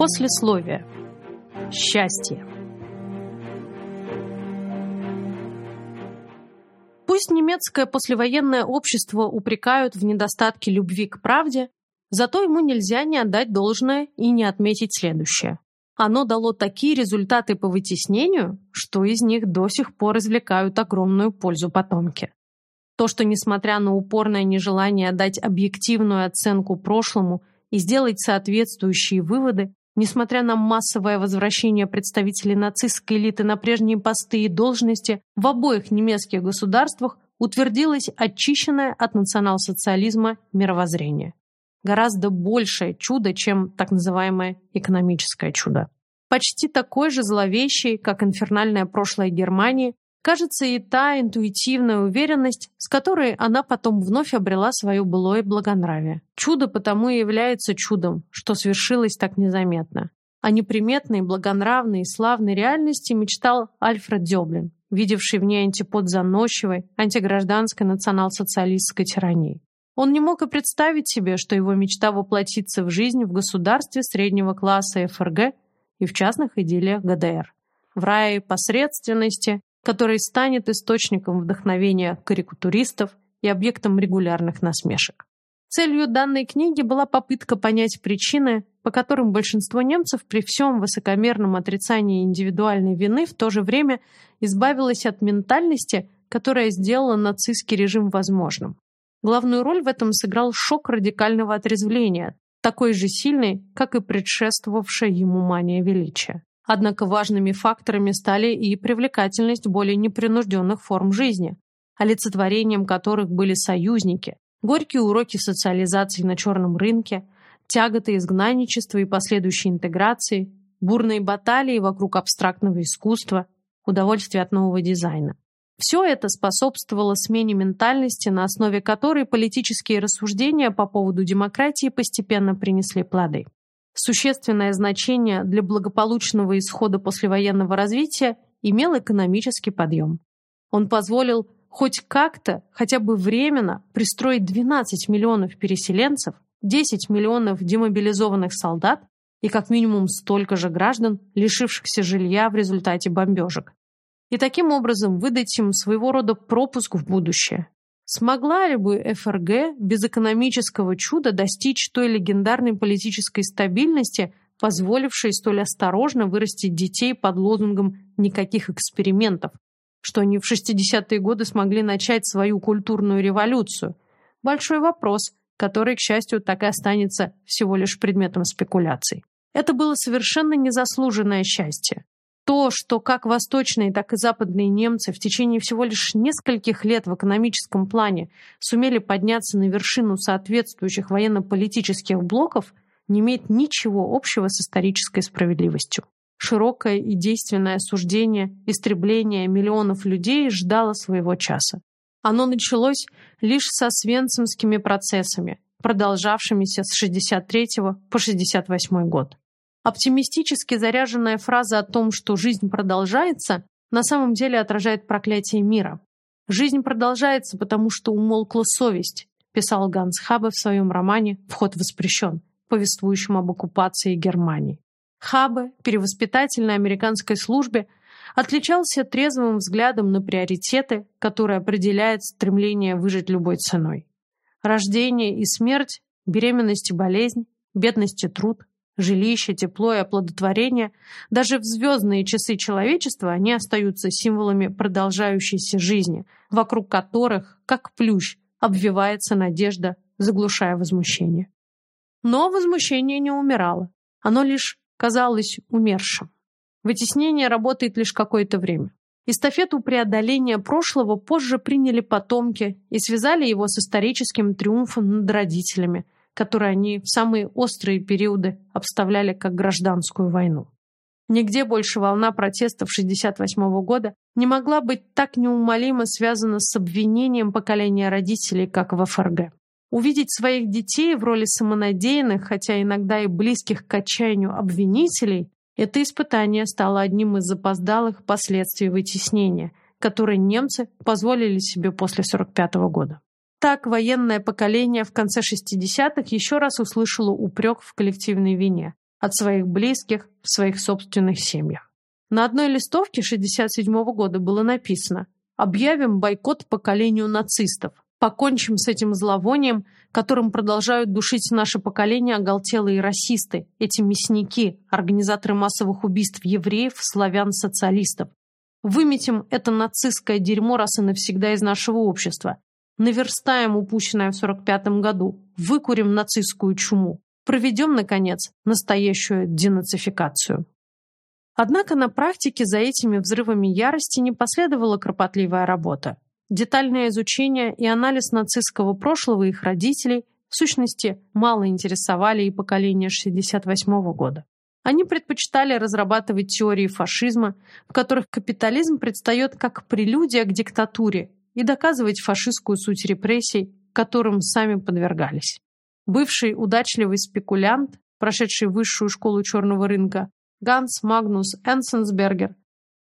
Послесловие. Счастье. Пусть немецкое послевоенное общество упрекают в недостатке любви к правде, зато ему нельзя не отдать должное и не отметить следующее. Оно дало такие результаты по вытеснению, что из них до сих пор извлекают огромную пользу потомки. То, что, несмотря на упорное нежелание дать объективную оценку прошлому и сделать соответствующие выводы, Несмотря на массовое возвращение представителей нацистской элиты на прежние посты и должности, в обоих немецких государствах утвердилось очищенное от национал-социализма мировоззрение. Гораздо большее чудо, чем так называемое экономическое чудо. Почти такой же зловещий, как инфернальное прошлое Германии, Кажется, и та интуитивная уверенность, с которой она потом вновь обрела свое былое благонравие. Чудо потому и является чудом, что свершилось так незаметно. О неприметной, благонравной и славной реальности мечтал Альфред Дёблин, видевший в ней антипод заносчивой, антигражданской национал-социалистской тирании. Он не мог и представить себе, что его мечта воплотится в жизнь в государстве среднего класса ФРГ и в частных идиллиях ГДР. В рае посредственности, который станет источником вдохновения карикатуристов и объектом регулярных насмешек. Целью данной книги была попытка понять причины, по которым большинство немцев при всем высокомерном отрицании индивидуальной вины в то же время избавилось от ментальности, которая сделала нацистский режим возможным. Главную роль в этом сыграл шок радикального отрезвления, такой же сильный, как и предшествовавшая ему мания величия. Однако важными факторами стали и привлекательность более непринужденных форм жизни, олицетворением которых были союзники, горькие уроки социализации на черном рынке, тяготы изгнанничества и последующей интеграции, бурные баталии вокруг абстрактного искусства, удовольствие от нового дизайна. Все это способствовало смене ментальности, на основе которой политические рассуждения по поводу демократии постепенно принесли плоды. Существенное значение для благополучного исхода послевоенного развития имел экономический подъем. Он позволил хоть как-то, хотя бы временно, пристроить 12 миллионов переселенцев, 10 миллионов демобилизованных солдат и как минимум столько же граждан, лишившихся жилья в результате бомбежек. И таким образом выдать им своего рода пропуск в будущее. Смогла ли бы ФРГ без экономического чуда достичь той легендарной политической стабильности, позволившей столь осторожно вырастить детей под лозунгом «никаких экспериментов», что они в 60-е годы смогли начать свою культурную революцию? Большой вопрос, который, к счастью, так и останется всего лишь предметом спекуляций. Это было совершенно незаслуженное счастье. То, что как восточные, так и западные немцы в течение всего лишь нескольких лет в экономическом плане сумели подняться на вершину соответствующих военно-политических блоков, не имеет ничего общего с исторической справедливостью. Широкое и действенное осуждение истребления миллионов людей ждало своего часа. Оно началось лишь со свенцемскими процессами, продолжавшимися с 63 по 68 год. Оптимистически заряженная фраза о том, что жизнь продолжается, на самом деле отражает проклятие мира. «Жизнь продолжается, потому что умолкла совесть», писал Ганс Хабе в своем романе «Вход воспрещен», повествующем об оккупации Германии. Хабе, перевоспитатель на американской службе, отличался трезвым взглядом на приоритеты, которые определяют стремление выжить любой ценой. Рождение и смерть, беременность и болезнь, бедность и труд, жилище, тепло и оплодотворение, даже в звездные часы человечества они остаются символами продолжающейся жизни, вокруг которых, как плющ, обвивается надежда, заглушая возмущение. Но возмущение не умирало. Оно лишь казалось умершим. Вытеснение работает лишь какое-то время. Эстафету преодоления прошлого позже приняли потомки и связали его с историческим триумфом над родителями – которые они в самые острые периоды обставляли как гражданскую войну. Нигде больше волна протестов 1968 года не могла быть так неумолимо связана с обвинением поколения родителей, как в ФРГ. Увидеть своих детей в роли самонадеянных, хотя иногда и близких к отчаянию обвинителей, это испытание стало одним из запоздалых последствий вытеснения, которые немцы позволили себе после 1945 года. Так военное поколение в конце 60-х еще раз услышало упрек в коллективной вине. от своих близких в своих собственных семьях. На одной листовке 1967 года было написано «Объявим бойкот поколению нацистов. Покончим с этим зловонием, которым продолжают душить наше поколение оголтелые расисты, эти мясники, организаторы массовых убийств евреев, славян, социалистов. Выметим это нацистское дерьмо раз и навсегда из нашего общества. Наверстаем упущенное в 45 году. Выкурим нацистскую чуму. Проведем, наконец, настоящую денацификацию. Однако на практике за этими взрывами ярости не последовала кропотливая работа. Детальное изучение и анализ нацистского прошлого их родителей в сущности мало интересовали и поколение 1968 года. Они предпочитали разрабатывать теории фашизма, в которых капитализм предстает как прелюдия к диктатуре, и доказывать фашистскую суть репрессий, которым сами подвергались. Бывший удачливый спекулянт, прошедший высшую школу черного рынка, Ганс Магнус Энсенсбергер,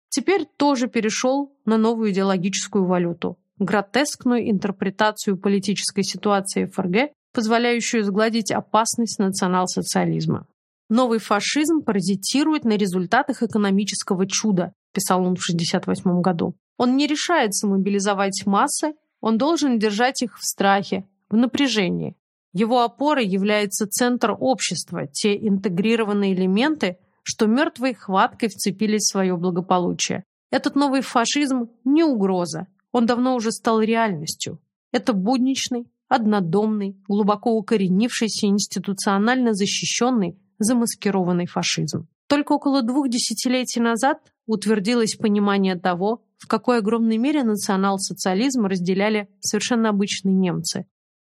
теперь тоже перешел на новую идеологическую валюту – гротескную интерпретацию политической ситуации ФРГ, позволяющую сгладить опасность национал-социализма. Новый фашизм паразитирует на результатах экономического чуда, писал он в 1968 году. Он не решается мобилизовать массы, он должен держать их в страхе, в напряжении. Его опорой является центр общества, те интегрированные элементы, что мертвой хваткой вцепились в свое благополучие. Этот новый фашизм не угроза, он давно уже стал реальностью. Это будничный, однодомный, глубоко укоренившийся, институционально защищенный, замаскированный фашизм. Только около двух десятилетий назад утвердилось понимание того, в какой огромной мере национал-социализм разделяли совершенно обычные немцы.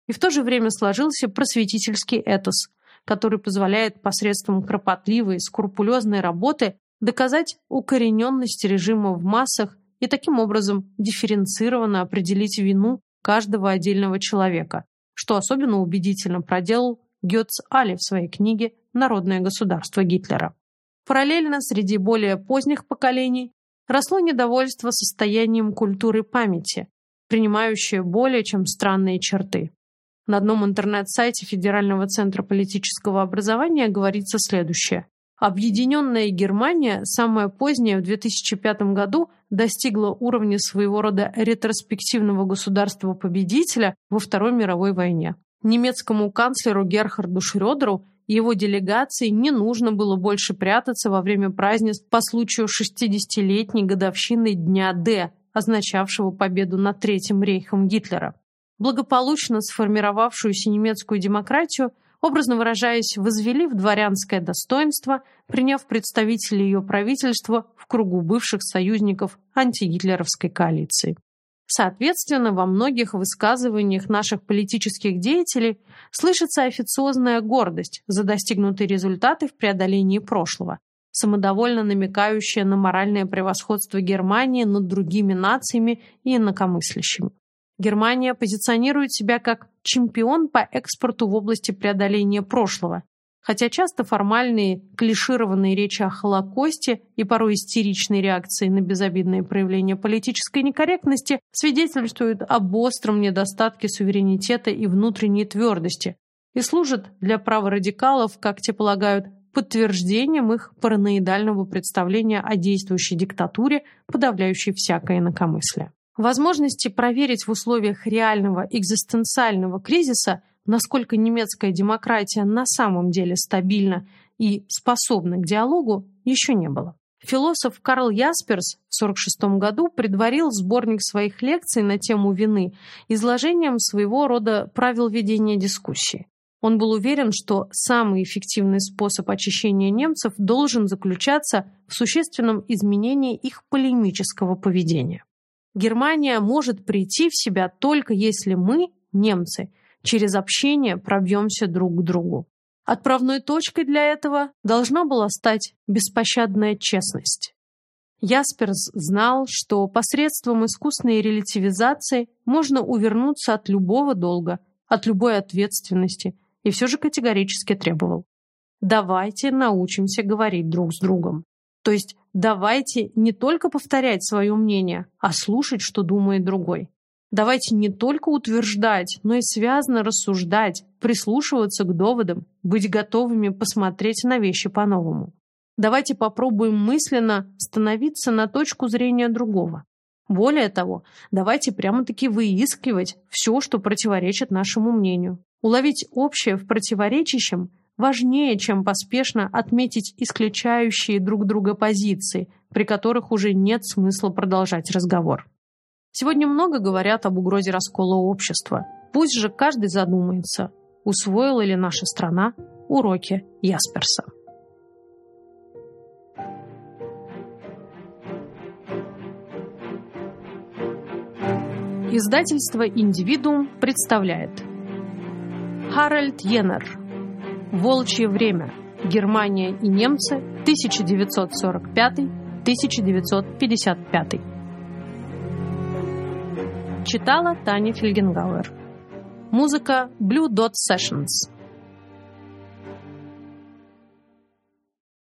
И в то же время сложился просветительский этос, который позволяет посредством кропотливой, скрупулезной работы доказать укорененность режима в массах и таким образом дифференцированно определить вину каждого отдельного человека, что особенно убедительно проделал Гетц Али в своей книге «Народное государство Гитлера». Параллельно среди более поздних поколений росло недовольство состоянием культуры памяти, принимающее более чем странные черты. На одном интернет-сайте Федерального центра политического образования говорится следующее. Объединенная Германия, самая поздняя в 2005 году, достигла уровня своего рода ретроспективного государства-победителя во Второй мировой войне. Немецкому канцлеру Герхарду Шрёдеру его делегации не нужно было больше прятаться во время празднеств по случаю 60-летней годовщины Дня Д, означавшего победу над Третьим рейхом Гитлера. Благополучно сформировавшуюся немецкую демократию, образно выражаясь, возвели в дворянское достоинство, приняв представителей ее правительства в кругу бывших союзников антигитлеровской коалиции. Соответственно, во многих высказываниях наших политических деятелей слышится официозная гордость за достигнутые результаты в преодолении прошлого, самодовольно намекающая на моральное превосходство Германии над другими нациями и инакомыслящими. Германия позиционирует себя как чемпион по экспорту в области преодоления прошлого, Хотя часто формальные, клишированные речи о Холокосте и порой истеричные реакции на безобидные проявления политической некорректности свидетельствуют об остром недостатке суверенитета и внутренней твердости и служат для праворадикалов, как те полагают, подтверждением их параноидального представления о действующей диктатуре, подавляющей всякое инакомыслие. Возможности проверить в условиях реального экзистенциального кризиса – насколько немецкая демократия на самом деле стабильна и способна к диалогу, еще не было. Философ Карл Ясперс в 1946 году предварил сборник своих лекций на тему вины изложением своего рода правил ведения дискуссии. Он был уверен, что самый эффективный способ очищения немцев должен заключаться в существенном изменении их полемического поведения. Германия может прийти в себя только если мы, немцы, Через общение пробьемся друг к другу. Отправной точкой для этого должна была стать беспощадная честность. Ясперс знал, что посредством искусной релятивизации можно увернуться от любого долга, от любой ответственности, и все же категорически требовал. Давайте научимся говорить друг с другом. То есть давайте не только повторять свое мнение, а слушать, что думает другой. Давайте не только утверждать, но и связно рассуждать, прислушиваться к доводам, быть готовыми посмотреть на вещи по-новому. Давайте попробуем мысленно становиться на точку зрения другого. Более того, давайте прямо-таки выискивать все, что противоречит нашему мнению. Уловить общее в противоречащем важнее, чем поспешно отметить исключающие друг друга позиции, при которых уже нет смысла продолжать разговор. Сегодня много говорят об угрозе раскола общества. Пусть же каждый задумается, усвоила ли наша страна уроки Ясперса. Издательство «Индивидуум» представляет Харальд Йеннер «Волчье время. Германия и немцы. 1945-1955». Читала Таня Фельгенгауэр. Музыка Blue Dot Sessions.